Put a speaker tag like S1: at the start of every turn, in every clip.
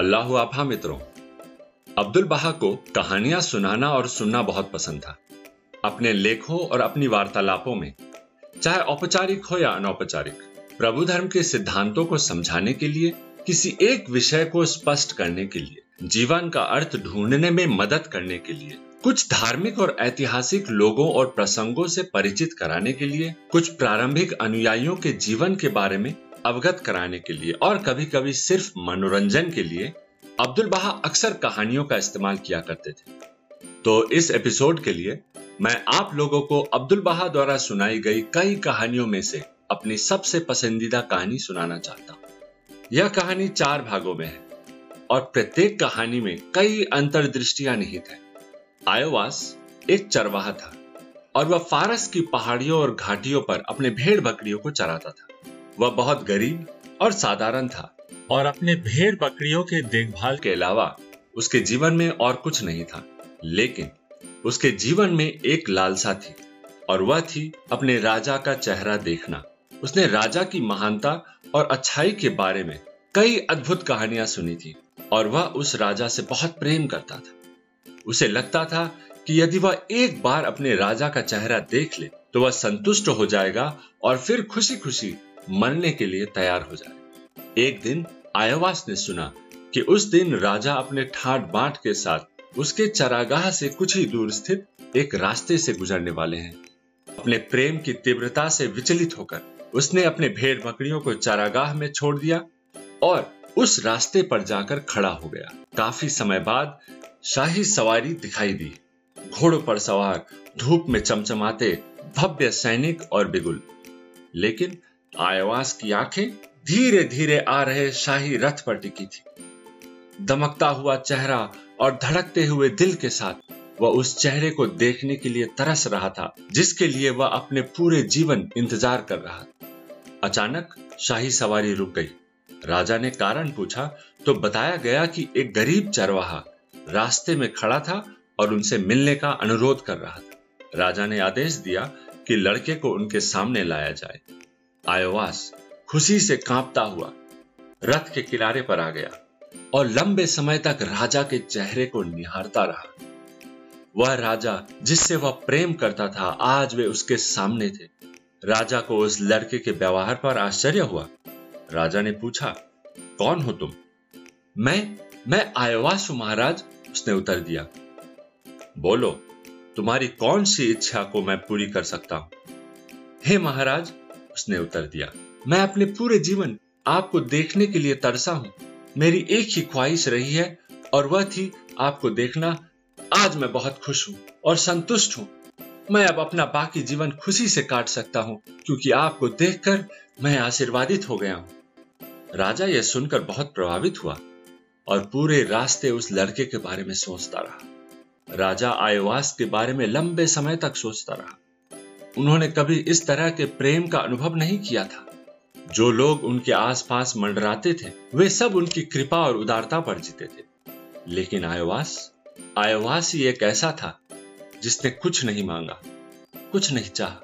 S1: अल्लाह आभा मित्रों, अब्दुल बहा को कहानियाँ सुनाना और सुनना बहुत पसंद था। अपने लेखों और अपनी वार्तालापों में, चाहे औपचारिक हो या अनौपचारिक, प्रभु धर्म के सिद्धांतों को समझाने के लिए, किसी एक विषय को स्पष्ट करने के लिए, जीवन का अर्थ ढूँढने में मदद करने के लिए, कुछ धार्मिक और ऐतिहासिक लोगों और प्रसंगों से परिचित कराने के लिए, कुछ प्रारंभिक अनुयायियों के जीवन के बारे में अवगत कराने के लिए और कभी कभी सिर्फ़ मनोरंजन के लिए अब्दुल बहा अक्सर कहानियों का इस्तेमाल किया करते थे। तो इस एपिसोड के लिए मैं आप लोगों को अब्दुल बहा द्वारा सुनाई गई कई कहानियों में से अपनी सबसे पसंदीदा कहानी सुनाना चाहता हूँ। यह कहानी चार भागों में है और प्रत्येक कहानी में कई अंतर्दृष्टियाँ निहित है। आयोवास एक चरवाहा था और वह फारस की पहाड़ियों और घाटियों पर अपने भेड़ बकरियों को चराता था। वह बहुत गरीब और साधारण था। और अपने भेड़ बकरियों के देखभाल के अलावा उसके जीवन में और कुछ नहीं था लेकिन उसके जीवन में एक लालसा थी और वह थी अपने राजा का चेहरा देखना। उसने राजा की महानता और अच्छाई के बारे में कई अद्भुत कहानियाँ सुनी थी और वह उस राजा से बहुत प्रेम करता था। उसे लगता था कि यदि वह एक बार अपने राजा का चेहरा देख ले तो वह संतुष्ट हो जाएगा और फिर खुशी खुशी मरने के लिए तैयार हो जाए। एक दिन आयवास ने सुना कि उस दिन राजा अपने ठाट बाट के साथ उसके चरागाह से कुछ ही दूर स्थित एक रास्ते से गुजरने वाले हैं। अपने प्रेम की तीव्रता से विचलित होकर उसने अपने भेड़ बकरियों को चारागाह में छोड़ दिया और उस रास्ते पर जाकर खड़ा हो गया। काफ़ी समय बाद शाही सवारी दिखाई दी। घोड़ों पर सवार, धूप में चमचमाते, भव्य सैनिक और बिगुल। लेकिन आयवास की आँखें धीरे धीरे आ रहे शाही रथ पर टिकी थी। दमकता हुआ चेहरा और धड़कते हुए दिल के साथ वह उस चेहरे को देखने के लिए तरस रहा था, जिसके लिए वह अपने पूरे जीवन इंतज़ार कर रहा था। अचानक शाही सवारी रुक गई। राजा ने कारण पूछा तो बताया गया कि एक गरीब चरवाहा रास्ते में खड़ा था और उनसे मिलने का अनुरोध कर रहा था। राजा ने आदेश दिया कि लड़के को उनके सामने लाया जाए। आयोवास खुशी से कांपता हुआ रथ के किनारे पर आ गया और लंबे समय तक राजा के चेहरे को निहारता रहा। वह राजा जिससे वह प्रेम करता था, आज वे उसके सामने थे। राजा को उस लड़के के व्यवहार पर आश्चर्य हुआ। राजा ने पूछा, कौन हो तुम? मैं मैं आयवास हूँ महाराज, उसने उत्तर दिया। बोलो, तुम्हारी कौन सी इच्छा को मैं पूरी कर सकता हूँ? हे महाराज उसने उत्तर दिया, मैं अपने पूरे जीवन आपको देखने के लिए तरसा हूँ। मेरी एक ही ख्वाहिश रही है और वह थी आपको देखना। आज मैं बहुत खुश हूँ और संतुष्ट हूँ। मैं अब अपना बाकी जीवन खुशी से काट सकता हूँ, क्योंकि आपको देखकर मैं आशीर्वादित हो गया हूँ। राजा यह सुनकर बहुत प्रभावित हुआ और पूरे रास्ते उस लड़के के बारे में सोचता रहा। राजा आयवास के बारे में लंबे समय तक सोचता रहा। उन्होंने कभी इस तरह के प्रेम का अनुभव नहीं किया था। जो लोग उनके आसपास मंडराते थे, वे सब उनकी कृपा और उदारता पर जीते थे। लेकिन आयवास आयवास ही एक ऐसा था, जिसने कुछ नहीं मांगा, कुछ नहीं चाहा।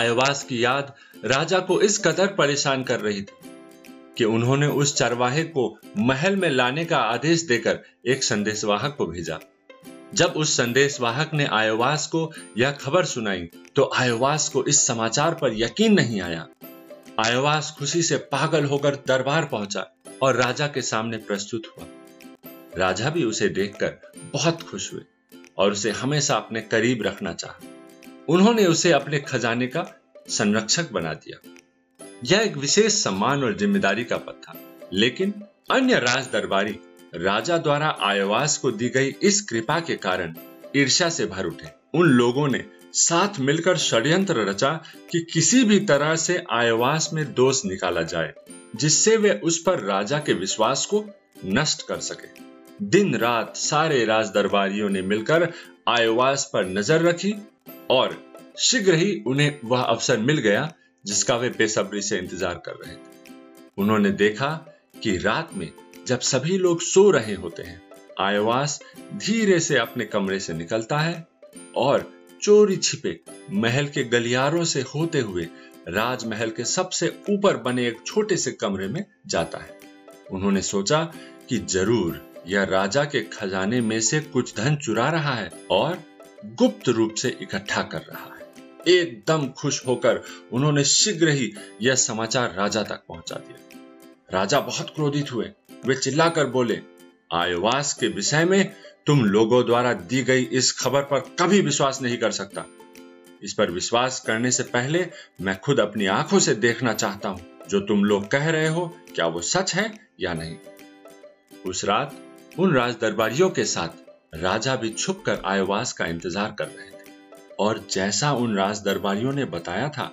S1: आयवास की याद राजा को इस कदर परेशान कर रही थी कि उन्होंने उस चरवाहे को महल में लाने का आदेश देकर एक संदेशवाहक को भेजा। जब उस संदेशवाहक ने आयोवास को यह खबर सुनाई तो आयोवास को इस समाचार पर यकीन नहीं आया। आयोवास खुशी से पागल होकर दरबार पहुँचा और राजा के सामने प्रस्तुत हुआ। राजा भी उसे देखकर बहुत खुश हुए और उसे हमेशा अपने करीब रखना चाहा। उन्होंने उसे अपने खजाने का संरक्षक बना दिया। यह एक विशेष सम्मान और ज़िम्मेदारी का पद था, लेकिन अन्य राज दरबारी राजा द्वारा आयवास को दी गई इस कृपा के कारण ईर्ष्या से भर उठे। उन लोगों ने साथ मिलकर षड्यंत्र रचा कि किसी भी तरह से आयवास में दोष निकाला जाए, जिससे वे उस पर राजा के विश्वास को नष्ट कर सके। दिन रात सारे राज दरबारियों ने मिलकर आयवास पर नज़र रखी और शीघ्र ही उन्हें वह अवसर मिल गया, जिसका वे बेसब्री से इंतज़ार कर रहे थे। उन्होंने देखा कि रात में जब सभी लोग सो रहे होते हैं, आयवास धीरे से अपने कमरे से निकलता है और चोरी छिपे महल के गलियारों से होते हुए राजमहल के सबसे ऊपर बने एक छोटे से कमरे में जाता है। उन्होंने सोचा कि ज़रूर यह राजा के खजाने में से कुछ धन चुरा रहा है और गुप्त रूप से इकट्ठा कर रहा है। एकदम खुश होकर उन्होंने शीघ्र ही यह समाचार राजा तक पहुँचा दिया। राजा बहुत क्रोधित हुए। वे चिल्लाकर बोले, आयवास के विषय में तुम लोगों द्वारा दी गई इस खबर पर कभी विश्वास नहीं कर सकता। इस पर विश्वास करने से पहले मैं खुद अपनी आँखों से देखना चाहता हूँ। जो तुम लोग कह रहे हो, क्या वो सच है या नहीं? उस रात उन राज दरबारियों के साथ राजा भी छुप कर आयवास का इंतज़ार कर रहे थे। और जैसा उन राज दरबारियों ने बताया था,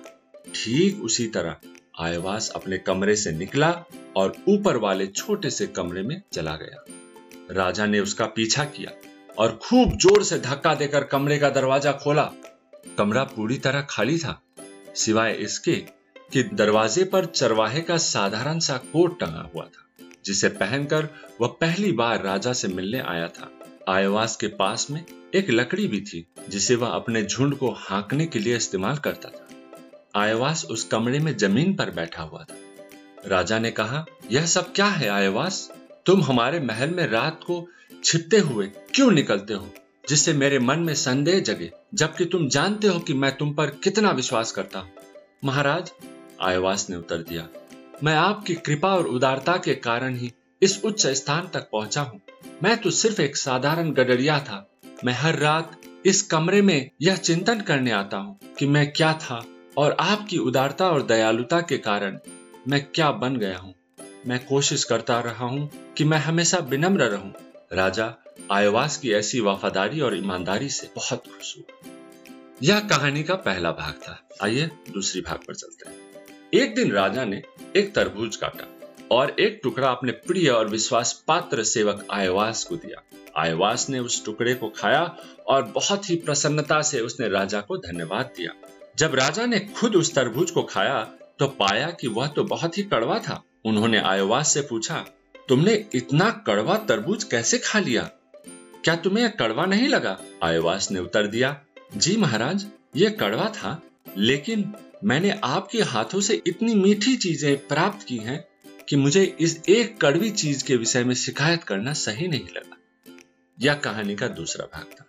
S1: ठीक उसी तरह आयवास अपने कमरे से निकला और ऊपर वाले छोटे से कमरे में चला गया। राजा ने उसका पीछा किया और खूब ज़ोर से धक्का देकर कमरे का दरवाज़ा खोला। कमरा पूरी तरह खाली था, सिवाय इसके कि दरवाजे पर चरवाहे का साधारण सा कोट टंगा हुआ था, जिसे पहनकर वह पहली बार राजा से मिलने आया था। आयवास के पास में एक लकड़ी भी थी, जिसे वह अपने झुंड को हाँकने के लिए इस्तेमाल करता था। आयवास उस कमरे में ज़मीन पर बैठा हुआ था। राजा ने कहा, यह सब क्या है आयवास? तुम हमारे महल में रात को छिपते हुए क्यों निकलते हो, जिससे मेरे मन में संदेह जगे, जबकि तुम जानते हो कि मैं तुम पर कितना विश्वास करता हूँ? महाराज, आयवास ने उत्तर दिया, मैं आपकी कृपा और उदारता के कारण ही इस उच्च स्थान तक पहुँचा हूँ। मैं तो सिर्फ़ एक साधारण गडरिया था। मैं हर रात इस कमरे में यह चिंतन करने आता हूँ कि मैं क्या था और आपकी उदारता और दयालुता के कारण मैं क्या बन गया हूँ? मैं कोशिश करता रहा हूँ कि मैं हमेशा विनम्र रहूँ। राजा, आयवास की ऐसी वफादारी और ईमानदारी से बहुत खुश हुआ यह कहानी का पहला भाग था। आइए दूसरी भाग पर चलते हैं। एक दिन राजा ने एक तरबूज काटा और एक टुकड़ा अपने प्रिय और विश्वास पात्र सेवक आयवास को दिया। आयवास ने उस टुकड़े को खाया और बहुत ही प्रसन्नता से उसने राजा को धन्यवाद दिया। जब राजा ने खुद उस तरबूज को खाया तो पाया कि वह तो बहुत ही कड़वा था। उन्होंने आयोवास से पूछा, तुमने इतना कड़वा तरबूज कैसे खा लिया? क्या तुम्हें यह कड़वा नहीं लगा? आयोवास ने उत्तर दिया, जी महाराज, ये कड़वा था, लेकिन मैंने आपके हाथों से इतनी मीठी चीज़ें प्राप्त की हैं कि मुझे इस एक कड़वी चीज़ के विषय में शिकायत करना सही नहीं लगा। यह कहानी का दूसरा भाग था।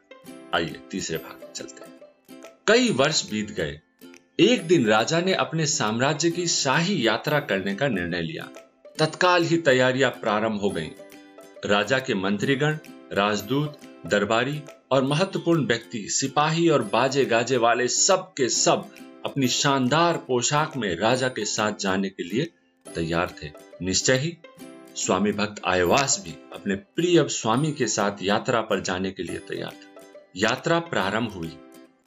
S1: आइए, तीसरे भाग चलते हैं। कई वर्ष बीत गए। एक दिन राजा ने अपने साम्राज्य की शाही यात्रा करने का निर्णय लिया। तत्काल ही तैयारियाँ प्रारंभ हो गईं। राजा के मंत्रीगण, राजदूत, दरबारी और महत्वपूर्ण व्यक्ति, सिपाही और बाजे गाजे वाले सब के सब अपनी शानदार पोशाक में राजा के साथ जाने के लिए तैयार थे। निश्चय ही स्वामी भक्त आयवास भी अपने प्रिय स्वामी के साथ यात्रा पर जाने के लिए तैयार था। यात्रा प्रारंभ हुई।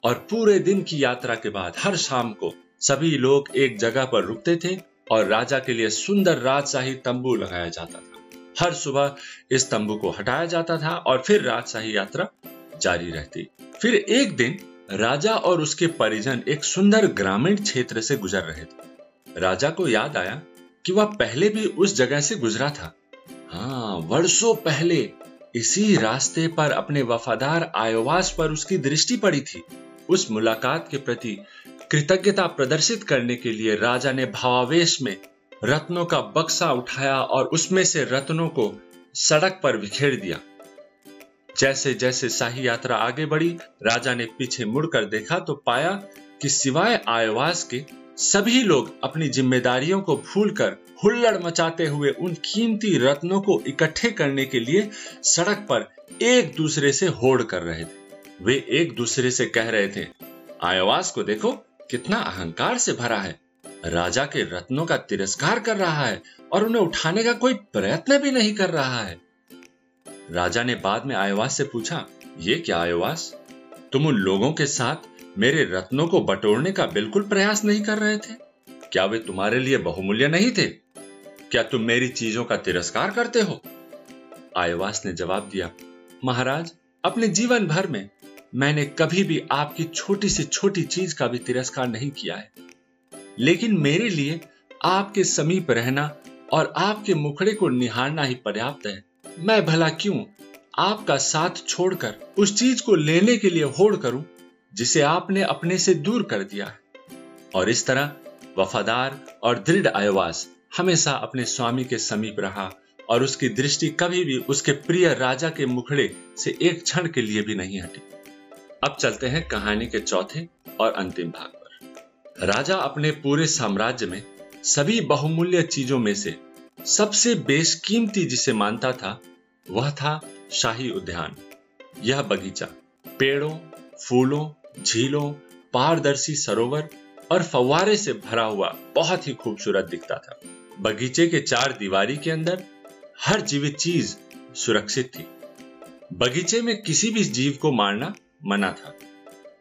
S1: और पूरे दिन की यात्रा के बाद हर शाम को सभी लोग एक जगह पर रुकते थे और राजा के लिए सुंदर राजशाही तंबू लगाया जाता था। हर सुबह इस तंबू को हटाया जाता था और फिर राजशाही यात्रा जारी रहती। फिर एक दिन राजा और उसके परिजन एक सुंदर ग्रामीण क्षेत्र से गुजर रहे थे। राजा को याद आया कि वह पहले भी उस जगह से गुजरा था। हाँ वर्षों पहले इसी रास्ते पर अपने वफादार आयोवास पर उसकी दृष्टि पड़ी थी। उस मुलाकात के प्रति कृतज्ञता प्रदर्शित करने के लिए राजा ने भावावेश में रत्नों का बक्सा उठाया और उसमें से रत्नों को सड़क पर बिखेर दिया। जैसे जैसे शाही यात्रा आगे बढ़ी, राजा ने पीछे मुड़कर देखा तो पाया कि सिवाय आयवास के सभी लोग अपनी जिम्मेदारियों को भूलकर हुल्लड़ मचाते हुए उन कीमती रत्नों को इकट्ठे करने के लिए सड़क पर एक दूसरे से होड़ कर रहे थे। वे एक दूसरे से कह रहे थे, आयवास को देखो, कितना अहंकार से भरा है। राजा के रत्नों का तिरस्कार कर रहा है और उन्हें उठाने का कोई प्रयत्न भी नहीं कर रहा है। राजा ने बाद में आयवास से पूछा, ये क्या आयवास? तुम उन लोगों के साथ मेरे रत्नों को बटोरने का बिल्कुल प्रयास नहीं कर रहे थे? क्या वे तुम्हारे लिए बहुमूल्य नहीं थे? क्या तुम मेरी चीज़ों का तिरस्कार करते हो? आयवास ने जवाब दिया, महाराज, अपने जीवन भर में मैंने कभी भी आपकी छोटी से छोटी चीज़ का भी तिरस्कार नहीं किया है। लेकिन मेरे लिए आपके समीप रहना और आपके मुखड़े को निहारना ही पर्याप्त है। मैं भला क्यों आपका साथ छोड़कर उस चीज़ को लेने के लिए होड़ करूँ, जिसे आपने अपने से दूर कर दिया है? और इस तरह वफादार और दृढ़ आयवास हमेशा अपने स्वामी के समीप रहा और उसकी दृष्टि कभी भी उसके प्रिय राजा के मुखड़े से एक क्षण के लिए भी नहीं हटी। अब चलते हैं कहानी के चौथे और अंतिम भाग पर। राजा अपने पूरे साम्राज्य में सभी बहुमूल्य चीज़ों में से सबसे बेशकीमती जिसे मानता था, वह था शाही उद्यान। यह बगीचा पेड़ों, फूलों, झीलों, पारदर्शी सरोवर और फव्वारे से भरा हुआ बहुत ही खूबसूरत दिखता था। बगीचे के चार दीवारी के अंदर हर जीवित चीज़ सुरक्षित थी। बगीचे में किसी भी जीव को मारना मना था।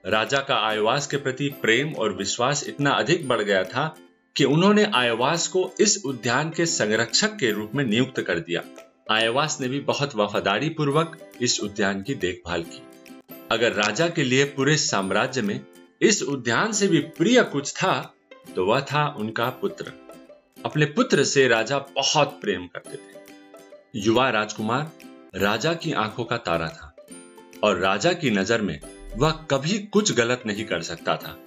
S1: राजा का आयवास के प्रति प्रेम और विश्वास इतना अधिक बढ़ गया था कि उन्होंने आयवास को इस उद्यान के संरक्षक के रूप में नियुक्त कर दिया। आयवास ने भी बहुत वफादारी पूर्वक इस उद्यान की देखभाल की। अगर राजा के लिए पूरे साम्राज्य में इस उद्यान से भी प्रिय कुछ था तो वह था उनका पुत्र। अपने पुत्र से राजा बहुत प्रेम करते थे। युवा राजकुमार राजा की आँखों का तारा था। और राजा की नज़र में वह कभी कुछ गलत नहीं कर सकता था।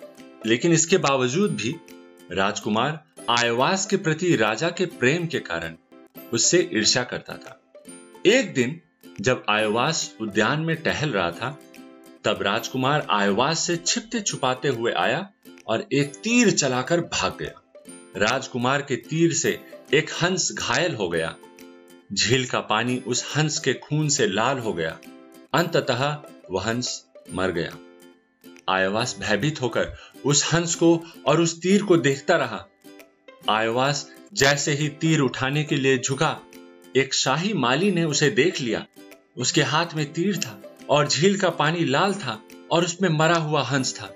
S1: लेकिन इसके बावजूद भी राजकुमार आयवास के प्रति राजा के प्रेम के कारण उससे ईर्ष्या करता था। एक दिन जब आयवास उद्यान में टहल रहा था, तब राजकुमार आयवास से छिपते छुपाते हुए आया और एक तीर चलाकर भाग गया। राजकुमार के तीर से एक हंस घायल हो गया। झील का पानी उस हंस के खून से लाल हो गया। अंततः वह हंस मर गया। आयवास भयभीत होकर उस हंस को और उस तीर को देखता रहा। आयवास जैसे ही तीर उठाने के लिए झुका, एक शाही माली ने उसे देख लिया। उसके हाथ में तीर था और झील का पानी लाल था और उसमें मरा हुआ हंस था।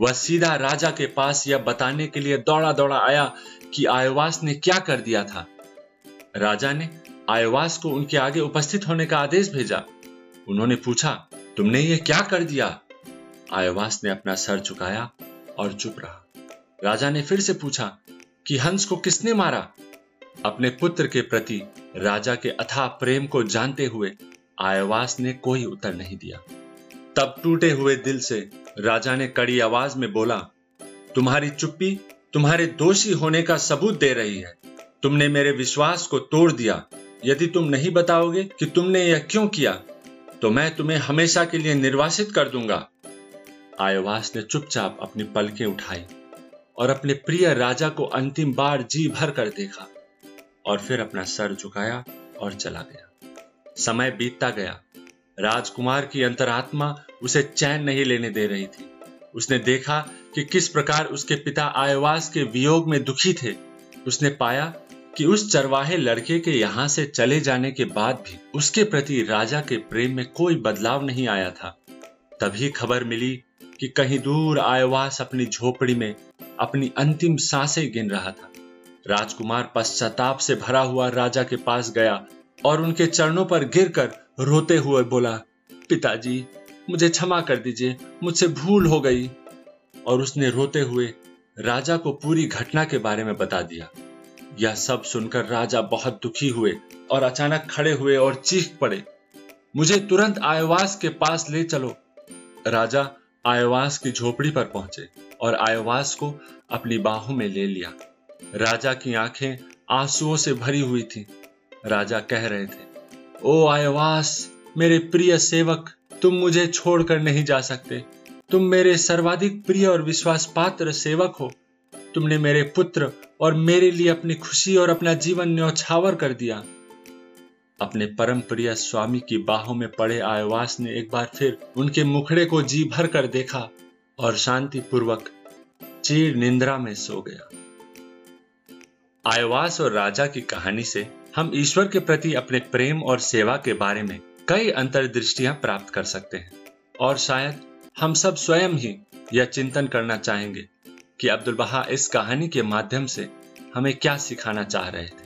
S1: वह सीधा राजा के पास यह बताने के लिए दौड़ा दौड़ा आया कि आयवास ने क्या कर दिया था। राजा ने आयवास को उनके आगे उपस्थित होने का आदेश भेजा। उन्होंने पूछा, तुमने ये क्या कर दिया? आयवास ने अपना सर झुकाया और चुप रहा। राजा ने फिर से पूछा कि हंस को किसने मारा? अपने पुत्र के प्रति राजा के अथाह प्रेम को जानते हुए आयवास ने कोई उत्तर नहीं दिया। तब टूटे हुए दिल से राजा ने कड़ी आवाज़ में बोला, तुम्हारी चुप्पी तुम्हारे दोषी होने का सबूत दे रही है। तुमने मेरे विश्वास को तोड़ दिया। यदि तुम नहीं बताओगे कि तुमने यह क्यों किया तो मैं तुम्हें हमेशा के लिए निर्वासित कर दूँगा। आयवास ने चुपचाप अपनी पलकें उठाई और अपने प्रिय राजा को अंतिम बार जी भर कर देखा और फिर अपना सर झुकाया और चला गया। समय बीतता गया। राजकुमार की अंतरात्मा उसे चैन नहीं लेने दे रही थी। उसने देखा कि किस प्रकार उसके पिता आयवास के वियोग में दुखी थे। उसने पाया कि उस चरवाहे लड़के के यहाँ से चले जाने के बाद भी उसके प्रति राजा के प्रेम में कोई बदलाव नहीं आया था। तभी खबर मिली कि कहीं दूर आयवास अपनी झोपड़ी में अपनी अंतिम साँसें गिन रहा था। राजकुमार पश्चाताप से भरा हुआ राजा के पास गया और उनके चरणों पर गिरकर रोते हुए बोला, पिताजी, मुझे क्षमा कर दीजिए, मुझसे भूल हो गई। और उसने रोते हुए राजा को पूरी घटना के बारे में बता दिया। यह सब सुनकर राजा बहुत दुखी हुए और अचानक खड़े हुए और चीख पड़े। मुझे तुरंत आयवास के पास ले चलो। राजा आयवास की झोपड़ी पर पहुँचे और आयवास को अपनी बाहों में ले लिया। राजा की आँखें आंसुओं से भरी हुई थी। राजा कह रहे थे, ओ आयवास, मेरे प्रिय सेवक, तुम मुझे छोड़कर नहीं जा सकते। तुम मेरे सर्वाधिक प्रिय और विश्वास पात्र सेवक हो। तुमने मेरे पुत्र और मेरे लिए अपनी खुशी और अपना जीवन न्यौछावर कर दिया। अपने परम प्रिय स्वामी की बाहों में पड़े आयवास ने एक बार फिर उनके मुखड़े को जी भर कर देखा और शांति पूर्वक चीर निंद्रा में सो गया। आयवास और राजा की कहानी से हम ईश्वर के प्रति अपने प्रेम और सेवा के बारे में कई अंतर्दृष्टियाँ प्राप्त कर सकते हैं और शायद हम सब स्वयं ही यह चिंतन करना चाहेंगे। कि अब्दुल बहा इस कहानी के माध्यम से हमें क्या सिखाना चाह रहे थे।